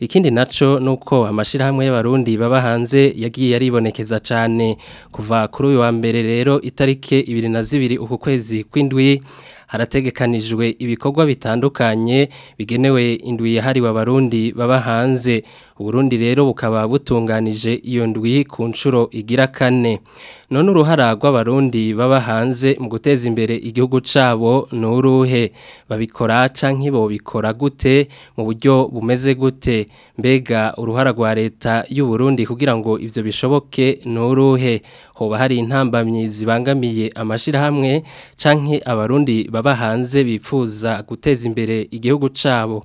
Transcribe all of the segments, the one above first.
ikindi nacyo ni uko amashyirahamwe y'abarundi baba hanze yagiye aribonekeza cyane kuva kuri uyu wa mbere rero itarike ibiri na zibiri uku kwezi kw'indwi harategekanijwe ibikorwa bitandukanye bigenewe indwi yahariwe abarundi baba hanze Burundi rero bukaba butunganije iyo ndwi ku nshuro igira kane none uruhara rw'abarundi baba hanze mu guteza imbere igihugu cabo n’uruhe uruhe babikora cyangwa ibo bikora gute mu buryo bumeze gute mbega uruhara rwa leta y’u Burundi kugira ngo ibyo bishoboke n’uruhe hoba hari intambamyi zibangamiye amashirahamwe canke abarundi baba hanze bipfuza guteza imbere igihugu cabo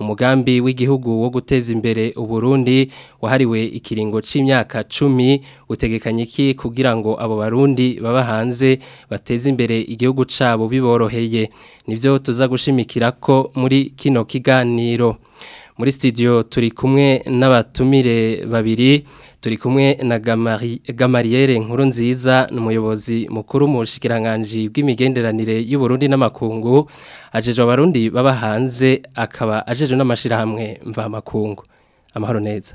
umugambi w'igihugu wo guteza imbere uburundi wahariwe ikiringo c'imyaka cumi utegekanye iki kugira ngo abo barundi baba hanze bateze imbere igihugu cabo biboroheye nivyo tuza gushimikira ko muri kino kiganiro muri studio turi kumwe n'abatumire babiri turi kumwe na gamariyere nkuru nziza n’umuyobozi mukuru mu bushikiranganji bw'imigenderanire Burundi n'amakungu ajeje abarundi baba hanze akaba ajeje n'amashyirahamwe mvamakungu amahoro neza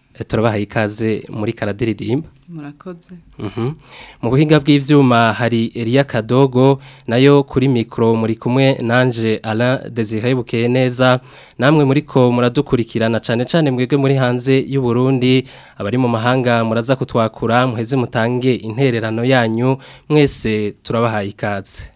turabahaye ikaze muri karadiridimba murakoze mhm. mu buhinga bw'ibyuma hari Elia Kadogo nayo kuri micro muri kumwe nanje ara desire bukeye neza namwe muri ko muradukurikirana cyane cyane mwebwe muri hanze y'u Burundi abari mu mahanga muraza kutwakura muheze mutange intererano yanyu mwese turabahaye ikaze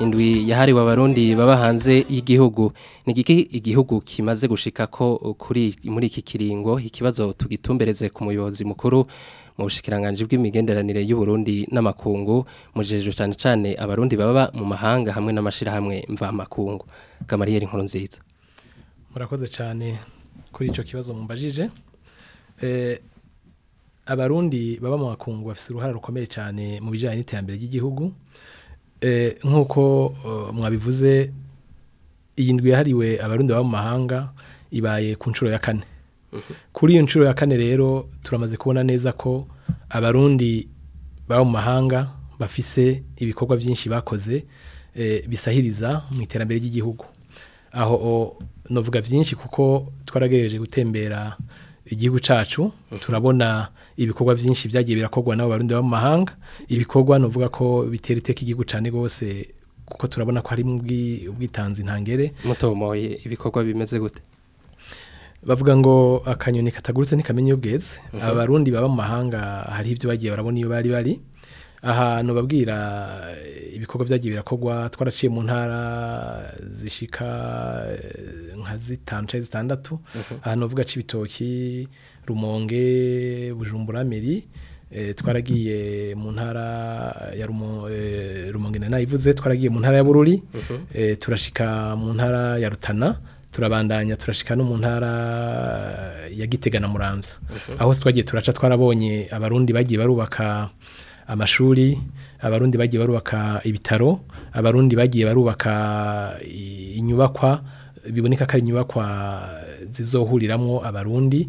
indwi yahariwe abarundi baba hanze y'igihugu ni igihugu kimaze gushika ko kuri muri iki kiringo ikibazo tugitumbereze ku muyobozi mukuru mu bushikiranganje bw'imigenderanire y'u Burundi n'amakungu mujeje cyane cyane abarundi baba mu mahanga hamwe n'amashirahamwe mva makungu kamariyeri nkuru nziza murakoze cyane kuri ico kibazo mumbajije eh abarundi baba mu makungu bafite uruhare rukomeye cyane mu bijyanye n'iterambere ry'igihugu eh, nk'uko eh, mwabivuze iyi ndwi yahariwe abarundi baba mu mahanga ibaye ku nshuro ya kane mhm. kuri iyo nshuro ya kane rero turamaze kubona neza ko abarundi baba mu mahanga bafise ibikorwa byinshi bakoze eh, bisahiriza mu iterambere ry'igihugu aho navuga byinshi kuko twaragejeje gutembera igihugu cyacu mhm. turabona ibikorwa byinshi byagiye birakorwa n'abo barundi mu mahanga ibikorwa nuvuga ko bitera iteka igihugu cyane rwose kuko turabona ko harimo ubwitanzi ntangere mutomoye ibikorwa bimeze gute bavuga ngo akanyoni katagurutse ntikamenye iyo bweze mhm. abarundi baba mu mahanga hari ibyo bagiye barabona iyo bari bari ahantu babwira ibikorwa byagiye birakorwa twaraciye mu ntara zishika nka zitanu cyangwa zitandatu mhm. ahantu bavuga cibitoki rumonge bujumbura meri eh, twaragiye mu ntara ya eh, rumonge na nayivuze twaragiye mu ntara ya bururi mhm. eh, turashika mu ntara ya rutana turabandanya turashika no mu ntara ya gitega na muramza mhm. aho twagiye turaca twarabonye abarundi bagiye barubaka amashuri abarundi bagiye barubaka ibitaro abarundi bagiye barubaka inyubakwa biboneka ko ari inyubakwa zizohuriramo abarundi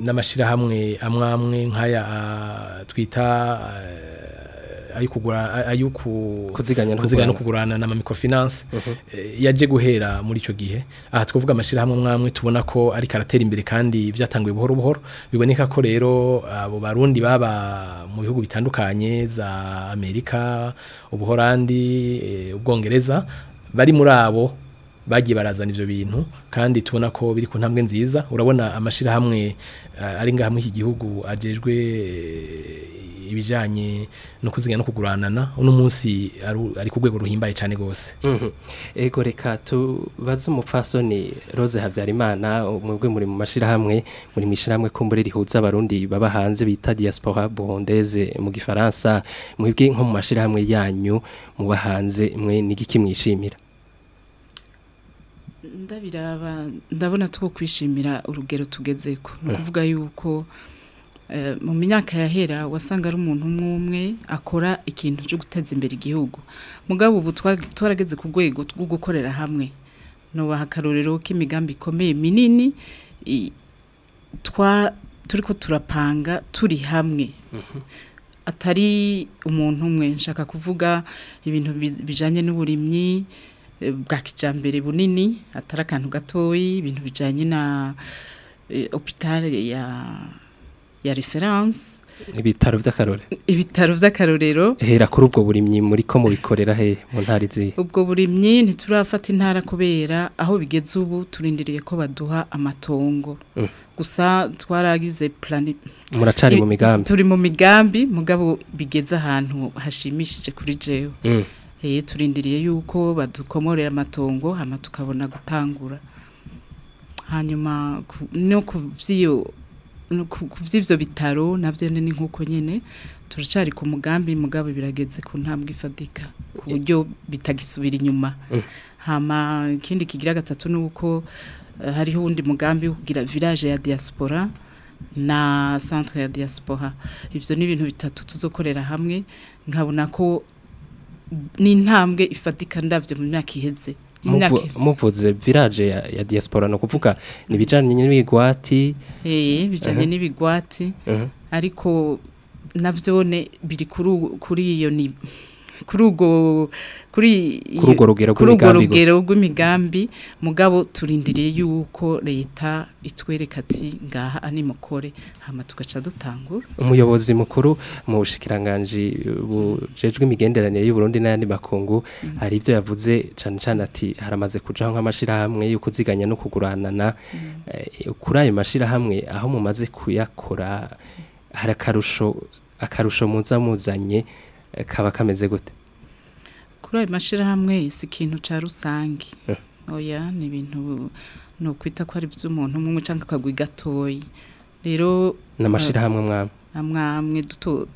n'amashyirahamwe amwe amwe nk'aya ah, twita ayo kugura ayo kuziganya no kugurana na microfinance mhm. eh, yaje guhera muri icyo gihe aha twavuga amashyirahamwe mwamwe tubona ko ari karatera imbere kandi byatanguye buhoro buhoro biboneka ko rero abo barundi baba mu bihugu bitandukanye za amerika ubuhorandi eh, ubwongereza bari muri abo bagiye barazana ibyo bintu kandi tubona ko biri ku ntambwe nziza urabona amashyirahamwe eh, ari ngaha muri iki gihugu agejwe ibijyanye no kuziganya no kuguranana uno munsi ari ku rwego ruhimbaye cyane rwose mhm. ego reka tubaze umupfasoni Rose habyarimana umwe muri mu mashyirahamwe muri mu ishyirahamwe kumbure rihuza abarundi baba hanze bita diaspora burundeze mu gifaransa mwebwe nko mu mashyirahamwe yanyu muba hanze mwe n'igiki mwishimira ndabiraba ndabona two kwishimira urugero tugezeko ni ukuvuga yuko Eh, mu myaka yahera wasanga ari umuntu umwe umwe akora ikintu cyo guteza imbere igihugu mugabo ubu twarageze ku rwego rwo gukorera hamwe nubaha akarorero k'imigambi ikomeye minini turi ko turapanga turi hamwe mhm. atari umuntu umwe nshaka kuvuga ibintu bijyanye n'uburimyi eh, bwa kijyambere bunini atari akantu gatoya ibintu bijyanye na eh, opitari ya ya referanse ibitaro by'akarorero ibitaro by'akarorero hera kuri ubwo burimyi muri ko mubikorera he mu ntara izihe ubwo burimyi ntiturafata intara kubera aho bigeze ubu turindiriye ko baduha amatongo mm. gusa twaragize plani muracari mu migambi turi mu migambi mugabo bigeze ahantu hashimishije kuri jewe mm. eh turindiriye yuko badukomorera amatongo hama tukabona gutangura hanyuma no kuvyo ku by'ibyo bitaro nabyo ni nk'uko nyine turacyari ku mugambi mugabo birageze ku ntambwe ifatika ku eh. bitagisubira inyuma eh. hama ikindi kigira gatatu ni uko eh, hariho uwundi mugambi wo kugira village ya diaspora na centre ya diaspora ibyo ni ibintu bitatu tuzokorera hamwe nkabona ko ni intambwe ifatika ndabyo mu myaka iheze muvuze village ya diaspora no kuvuga nibijanye n'ibigwati eh bijanye n'ibigwati ariko navyone biri kuri iyo ni kuri ugo kuri urwo rugero rw'imigambi mugabo turindiriye yuko leta itwereka ati ngaha ani mukore hama tugaca dutangura umuyobozi mukuru mu bushikiranganje bujejwe imigenderanire y'uburundi n'ayandi makungu mm. hari ibyo yavuze cyane cyane ati haramaze kujaho nk'amashirahamwe yo kuziganya no kuguranana mm. eh, kuri ayo mashirahamwe aho mumaze kuyakora hari akarusho akarusho muza eh, kaba kameze gute kuri ayo mashyirahamwe si ikintu cya rusange eh. oya ni ibintu ni ukwita ko ari iby'umuntu umwe cyangwa akagwi gatoya rero ni amashyirahamwe eh, mwamwe mwamwe duto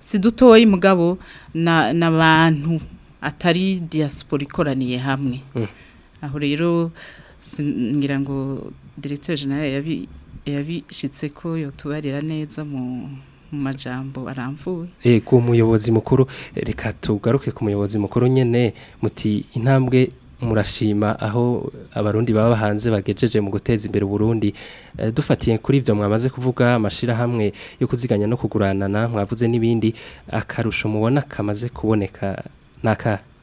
si dutoya mugabo n'abantu atari diaspora ikoraniye hamwe hmm. aho rero ngira ngo diregiteri jenali yabishyitse ko yotubarira neza mu mu majambo aramvuye yego eh, umuyobozi mukuru eh, reka tugaruke ku muyobozi mukuru nyene muti intambwe murashima aho abarundi baba hanze bagejeje mu guteza imbere Burundi eh, dufatiye kuri ibyo mwamaze kuvuga amashirahamwe yo kuziganya no kuguranana mwavuze n'ibindi akarusho mubona kamaze kuboneka naka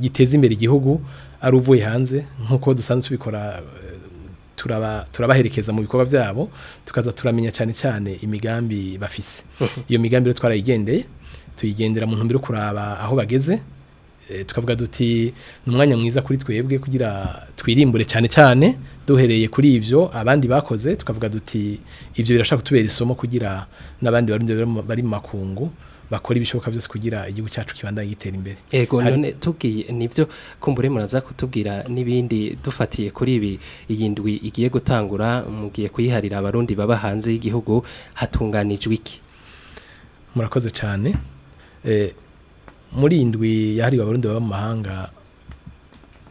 giteza imbere igihugu ari uvuye hanze nk'uko dusanzwe tubikora turabaherekeza mu bikorwa byabo tukaza turamenya cyane cyane imigambi bafise iyo migambi rero twarayigendeye tuyigendera mu ntumbero yo kuraba aho bageze Eh, tukavuga duti ni umwanya mwiza kuri twebwe kugira twirimbure cyane cyane duhereye kuri ibyo abandi bakoze tukavuga duti ibyo birashaka kutubera isomo kugira n'abandi bari mu makungu bakora ibishoboka byose kugira igihugu cyacu kibandanye gitera imbere yego none tubwiye nibyo kumbure muraza kutubwira n'ibindi dufatiye kuri ibi iyi ndwi igiye gutangura mugiye kuyiharira abarundi baba hanze y'igihugu hatunganijwe iki murakoze cyane eh, muri iyi ndwi yahariwe abarundi baba mu mahanga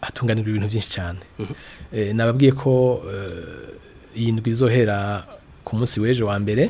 hatunganirwa ibintu byinshi cyane mhm. eh, nababwiye ko eh, iyi ndwi izohera ku munsi w'ejo wa mbere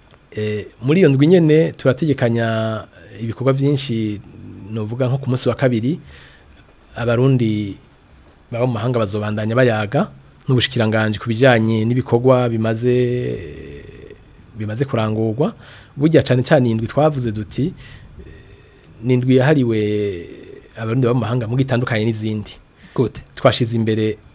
eh, muri iyo ndwi nyine turategekanya ibikorwa byinshi nuvuga nko ku munsi wa kabiri abarundi baba mu mahanga bazobandanya bayaga n'ubushikiranganje ku bijyanye n'ibikorwa bimaze bimaze kurangurwa burya cyane cyane indwi twavuze duti ni indwi yahariwe abarundi b'amahanga mu itandukanye n'izindi twashize imbere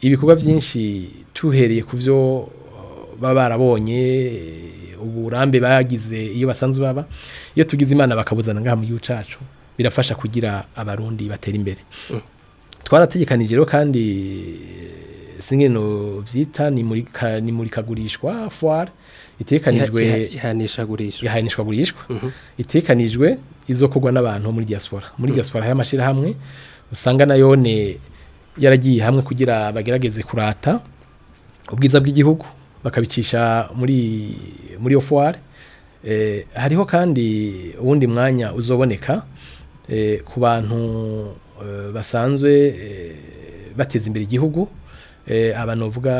ibikorwa byinshi tuhereye ku byo uh, baba barabonye uh, uburambe bagize iyo basanzwe baba iyo tugize imana bakabuzana ngaha mu gihugu cyacu birafasha kugira abarundi batera imbere mm. twarategekanije rero kandi uh, singe no vyita ni muri kagurishwa fuwari itekanijwe ihanishwagurishwa ihanishwagurishwa mhm. itekanijwe izo kugwa n'abantu muri diaspora muri mhm. diaspora hari amashyirahamwe usanga nayo yaragiye hamwe kugira bagerageze kurata ubwiza bw'igihugu bakabicisha muri muri iyo fuware eh, hariho kandi uwundi mwanya uzoboneka eh, ku bantu eh, basanzwe bateza imbere igihugu abantu bavuga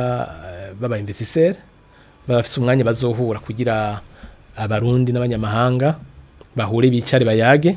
baba investisseur bafite umwanya bazohura kugira abarundi n'abanyamahanga bahure bicare bayage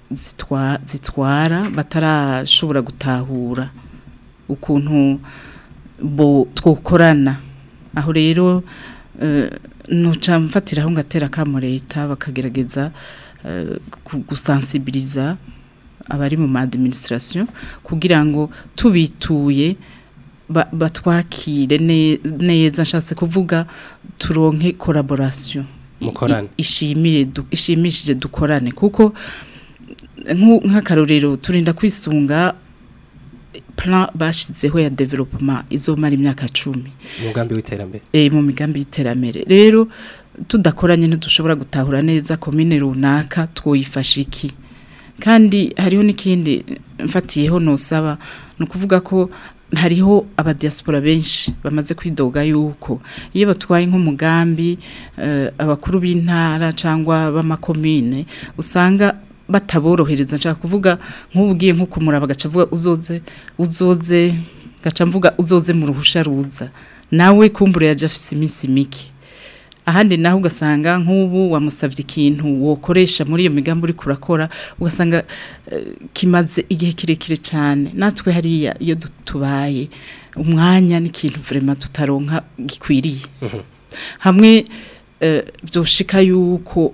zitwara batarashobora gutahura ukuntu bo twokorana aho rero eh, ntuca mfatiraho ngo atera akamo leta bakagerageza eh, gusansibiliza abari mu ma administration kugira ngo tubituye batwakire neza nshatse kuvuga turonke collaboration ishimishije dukorane kuko nk'akarorero turinda kwisunga plan bashizeho ya development izomara imyaka 10 mu migambi y'iterambere eh mu migambi y'iterambere rero tudakoranye ntidushobora gutahura neza komine runaka twoyifasha iki kandi hariho n'ikindi mfatiyeho nosaba ni ukuvuga ko hariho abadiaspora benshi bamaze kwidoga yuko iyo batwaye nk'umugambi eh, abakuru b'intara cyangwa b'amakomine usanga bataborohereza nshaka kuvuga nk'ubwiye nko kumura bagaca avuga uzoze uzoze gaca mvuga uzoze mu ruhusha ruza nawe kumbure yaje afise iminsi mike ahandi naho ugasanga nk'ubu wamusabye ikintu wokoresha muri iyo migambi uri kurakora ugasanga eh, kimaze igihe kirekire cyane natwe hariya iyo tubaye umwanya n'ikintu vurema tutaronka gikwiriye mhm. hamwe byoshika eh, yuko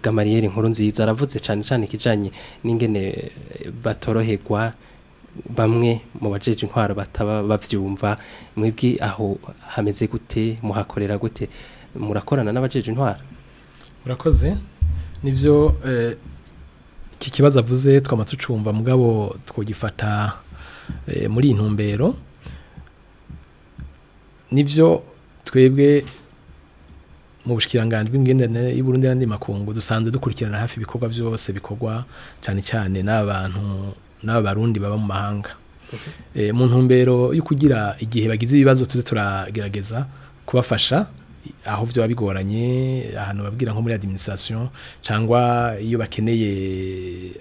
kamariyeri eh, inkuru nziza aravuze cyane cyane ikijyanye n'ingene batoroherwa bamwe mu bajeje intwaro bataba bavyumva mwebwe aho hameze gute muhakorera gute murakorana n'abajeje intwaro murakoze nivyo eh, iki kibazo avuze twama tucumva mugabo twogifata eh, muri intumbero nivyo twebwe mu bushikiranganji bw'ingendane y'Uburundi n'andi makungu dusanzwe dukurikirana hafi ibikorwa byose bikorwa cyane cyane n'abantu n'aba baba mu mahanga eh, mu ntumbero yo kugira igihe bagize ibibazo tuze turagerageza kubafasha aho byaba bigoranye ahantu babwira nko muri administration cyangwa iyo bakeneye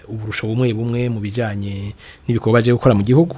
uburusho bumwe bumwe mu bijyanye n'ibikorwa baje gukora mu gihugu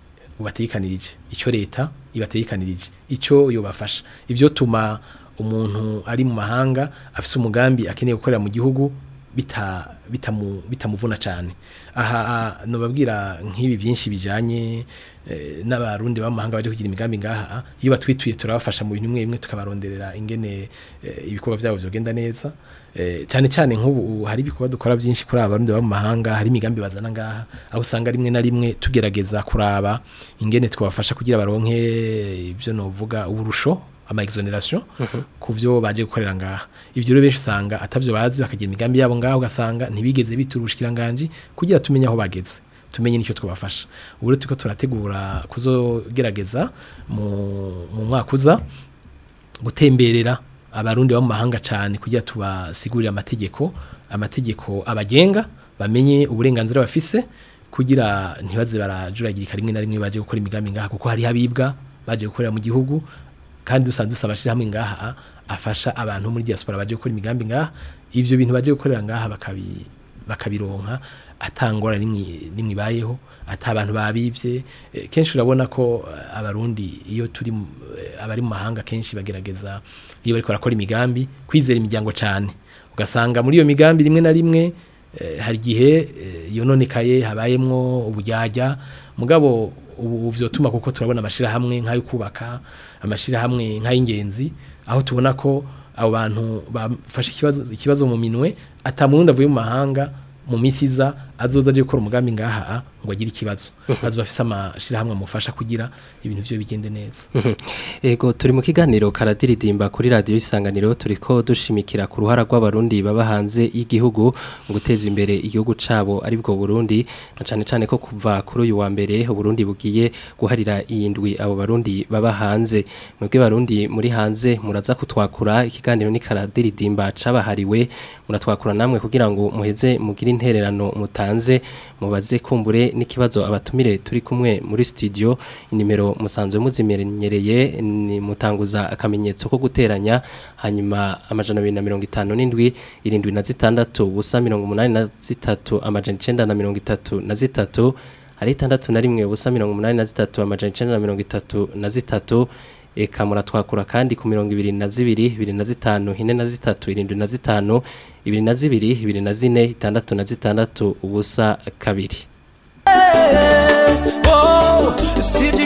bubatekanirije icyo leta ibatekanirije icyo yobafasha ibyo tuma umuntu ari mu mahanga afite umugambi akeneye gukorera mu gihugu bitamuvuna cyane aha nubabwira nk'ibi byinshi bijyanye eh, n'abarundi b'amahanga bari kugira imigambi ngaha iyo batwituye turabafasha mu bintu bimwe bimwe tukabaronderera ingene eh, ibikorwa byabo bigenda neza eh, cyane cyane nk'ubu hari ibikorwa dukora byinshi kuri aba barundi baba hari imigambi bazana ngaha aho usanga rimwe na rimwe tugerageza kuraba ingene twabafasha kugira baronke ibyo navuga uburusho ama exoneration mhm. ku byo baje gukorera ngaha ivyo rero benshi usanga atavyo bazi bakagira imigambi yabo ngaha ugasanga ntibigeze bitura ubushikiranganji kugira tumenye aho bageze tumenye nicyo twabafasha ubu rero turategura kuzogerageza mu mwaka uza gutemberera abarundi bo mu mahanga cyane kugira tubasigurire amategeko amategeko abagenga bamenye uburenganzira bafise kugira ntibaze barajuragirika rimwe na rimwe baje gukora imigambi ngaha kuko hari habibwa baje gukorera mu gihugu kandi dusanzwe dusaba amashyirahamwe ngaha afasha abantu muri diaspora baje gukora imigambi ngaha ibyo bintu baje gukorera ngaha bakabironka atangora nimwe ata abantu babibye eh, kenshi urabona ko eh, abarundi iyo turi eh, abari mu mahanga kenshi bagerageza iyo bari barakora imigambi kwizera imiryango cyane ugasanga muri iyo migambi rimwe na rimwe hari igihe yononekaye habayemo ubujyajya mugabo ubu byotuma kuko turabona amashyirahamwe nk'ayo kubaka amashyirahamwe nk'ay'ingenzi aho tubona ko abo bantu bafashe ikibazo mu minwe atamurundi avuye mu mahanga mu misiza azoza ari gukora umugambi ngaha ah, ngo agire ikibazo mhm. azi bafise amashyirahamwe amufasha kugira ibintu byo bigende neza mhm. ego turi mu kiganiro karadiridimba kuri Radio isanganiro turi ko dushimikira ku ruhara rw'abarundi baba hanze y'igihugu mu guteza imbere igihugu cyabo aribwo burundi na cyane cyane ko kuva kuri uyu wa mbere Burundi bugiye guharira iyi abo barundi baba hanze mwebwe barundi muri hanze muraza kutwakura ikiganiro ni karadiridimba cyabahariwe muratwakura namwe kugira ngo muheze mugire intererano mutanga hanze mubaze kumbure n'ikibazo abatumire turi kumwe muri studio inimero musanzwe muzimenyereye mutanguza akamenyetso ko guteranya hanyuma amajana abiri na mirongo itanu n'indwi irindwi na zitandatu ubusa mirongo umunani na zitatu amajana icenda na mirongo itatu na zitatu hari itandatu na rimwe ubusa mirongo umunani na zitatu amajana icenda na mirongo itatu na zitatu eka muratwakura kandi ku mirongo ibiri na zibiri ibiri na zitanu ine na zitatu irindwi na zitanu ibiri na zibiri ibiri na zine itandatu na zitandatu ubusa kabiri oh, sibyo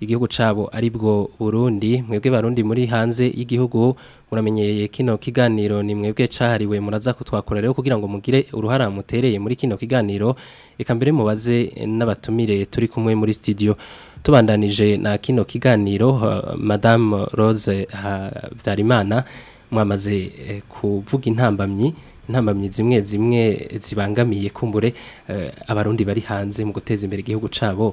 igihugu cabo aribwo Burundi mwebwe barundi muri hanze y'igihugu muramenyeye kino kiganiro ni mwebwe cahariwe muraza kutwakora rero kugira ngo mugire uruhara mutereye muri kino kiganiro eka mbere mubaze n'abatumire turi kumwe muri studio tubandanije na kino kiganiro uh, madame rose uh, habyarimana mwamaze uh, kuvuga intambamyi intambamyi zimwe zimwe zibangamiye kumbure abarundi bari hanze mu guteza imbere igihugu cabo